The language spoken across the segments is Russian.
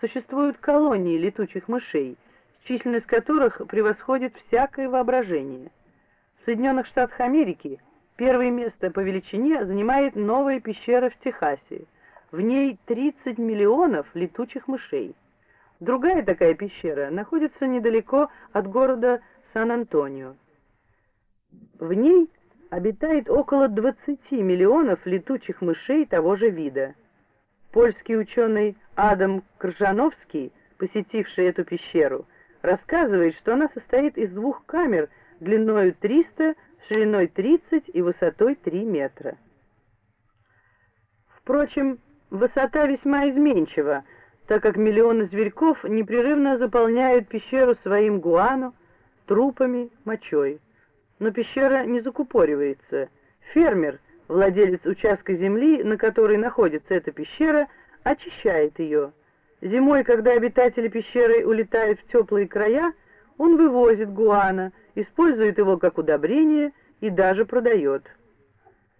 существуют колонии летучих мышей, численность которых превосходит всякое воображение. В Соединенных Штатах Америки первое место по величине занимает новая пещера в Техасе. В ней 30 миллионов летучих мышей. Другая такая пещера находится недалеко от города Сан-Антонио. В ней обитает около 20 миллионов летучих мышей того же вида. Польский ученый Адам Кржановский, посетивший эту пещеру, рассказывает, что она состоит из двух камер длиной 300, шириной 30 и высотой 3 метра. Впрочем, высота весьма изменчива, так как миллионы зверьков непрерывно заполняют пещеру своим гуану, трупами, мочой но пещера не закупоривается. Фермер, владелец участка земли, на которой находится эта пещера, очищает ее. Зимой, когда обитатели пещеры улетают в теплые края, он вывозит гуана, использует его как удобрение и даже продает.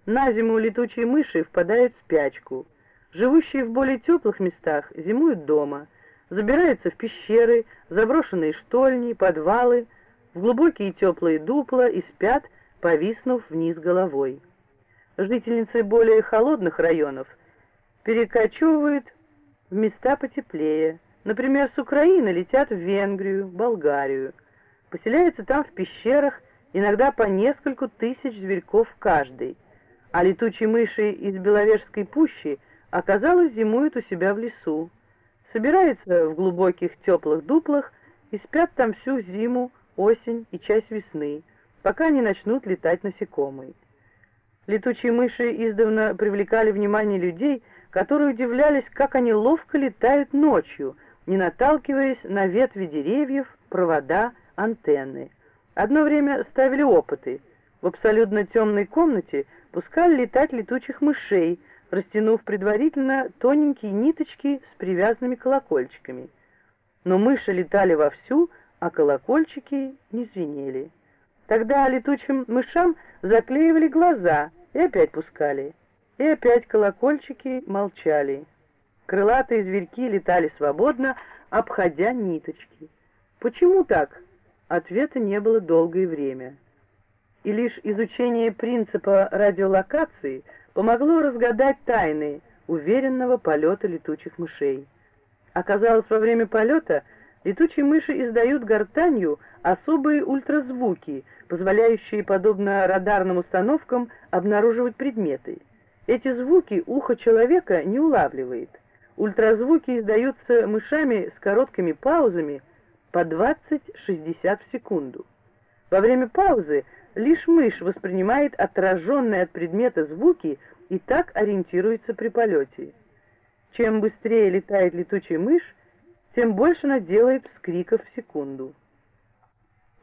На зиму летучие мыши впадают в спячку. Живущие в более теплых местах зимуют дома, забираются в пещеры, заброшенные штольни, подвалы, в глубокие теплые дупла и спят, повиснув вниз головой. Жительницы более холодных районов перекочевывают в места потеплее. Например, с Украины летят в Венгрию, Болгарию. Поселяются там в пещерах, иногда по нескольку тысяч зверьков каждый. А летучие мыши из Беловежской пущи, оказалось, зимуют у себя в лесу. Собираются в глубоких теплых дуплах и спят там всю зиму, осень и часть весны, пока не начнут летать насекомые. Летучие мыши издавна привлекали внимание людей, которые удивлялись, как они ловко летают ночью, не наталкиваясь на ветви деревьев, провода, антенны. Одно время ставили опыты. В абсолютно темной комнате пускали летать летучих мышей, растянув предварительно тоненькие ниточки с привязанными колокольчиками. Но мыши летали вовсю, а колокольчики не звенели. Тогда летучим мышам заклеивали глаза и опять пускали. И опять колокольчики молчали. Крылатые зверьки летали свободно, обходя ниточки. Почему так? Ответа не было долгое время. И лишь изучение принципа радиолокации помогло разгадать тайны уверенного полета летучих мышей. Оказалось, во время полета Летучие мыши издают гортанью особые ультразвуки, позволяющие, подобно радарным установкам, обнаруживать предметы. Эти звуки ухо человека не улавливает. Ультразвуки издаются мышами с короткими паузами по 20-60 в секунду. Во время паузы лишь мышь воспринимает отраженные от предмета звуки и так ориентируется при полете. Чем быстрее летает летучая мышь, тем больше она делает вскриков в секунду.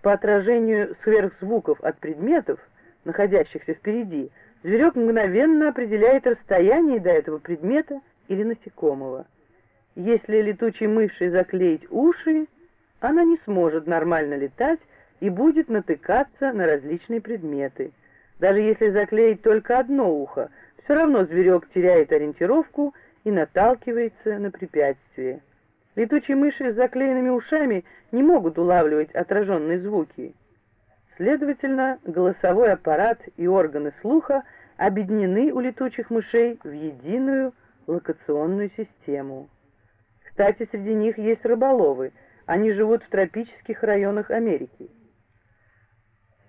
По отражению сверхзвуков от предметов, находящихся впереди, зверек мгновенно определяет расстояние до этого предмета или насекомого. Если летучей мыши заклеить уши, она не сможет нормально летать и будет натыкаться на различные предметы. Даже если заклеить только одно ухо, все равно зверек теряет ориентировку и наталкивается на препятствие. Летучие мыши с заклеенными ушами не могут улавливать отраженные звуки. Следовательно, голосовой аппарат и органы слуха объединены у летучих мышей в единую локационную систему. Кстати, среди них есть рыболовы, они живут в тропических районах Америки.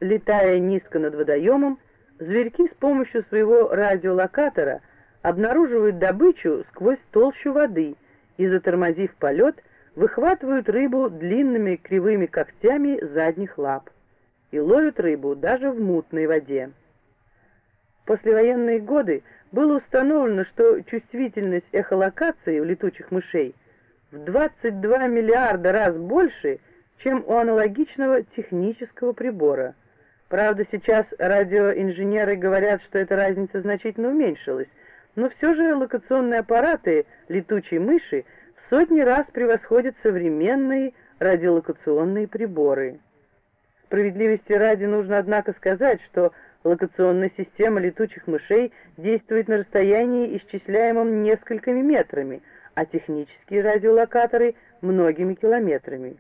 Летая низко над водоемом, зверьки с помощью своего радиолокатора обнаруживают добычу сквозь толщу воды – и, затормозив полет, выхватывают рыбу длинными кривыми когтями задних лап и ловят рыбу даже в мутной воде. В послевоенные годы было установлено, что чувствительность эхолокации у летучих мышей в 22 миллиарда раз больше, чем у аналогичного технического прибора. Правда, сейчас радиоинженеры говорят, что эта разница значительно уменьшилась, но все же локационные аппараты летучей мыши сотни раз превосходят современные радиолокационные приборы. Справедливости ради нужно, однако, сказать, что локационная система летучих мышей действует на расстоянии, исчисляемом несколькими метрами, а технические радиолокаторы — многими километрами.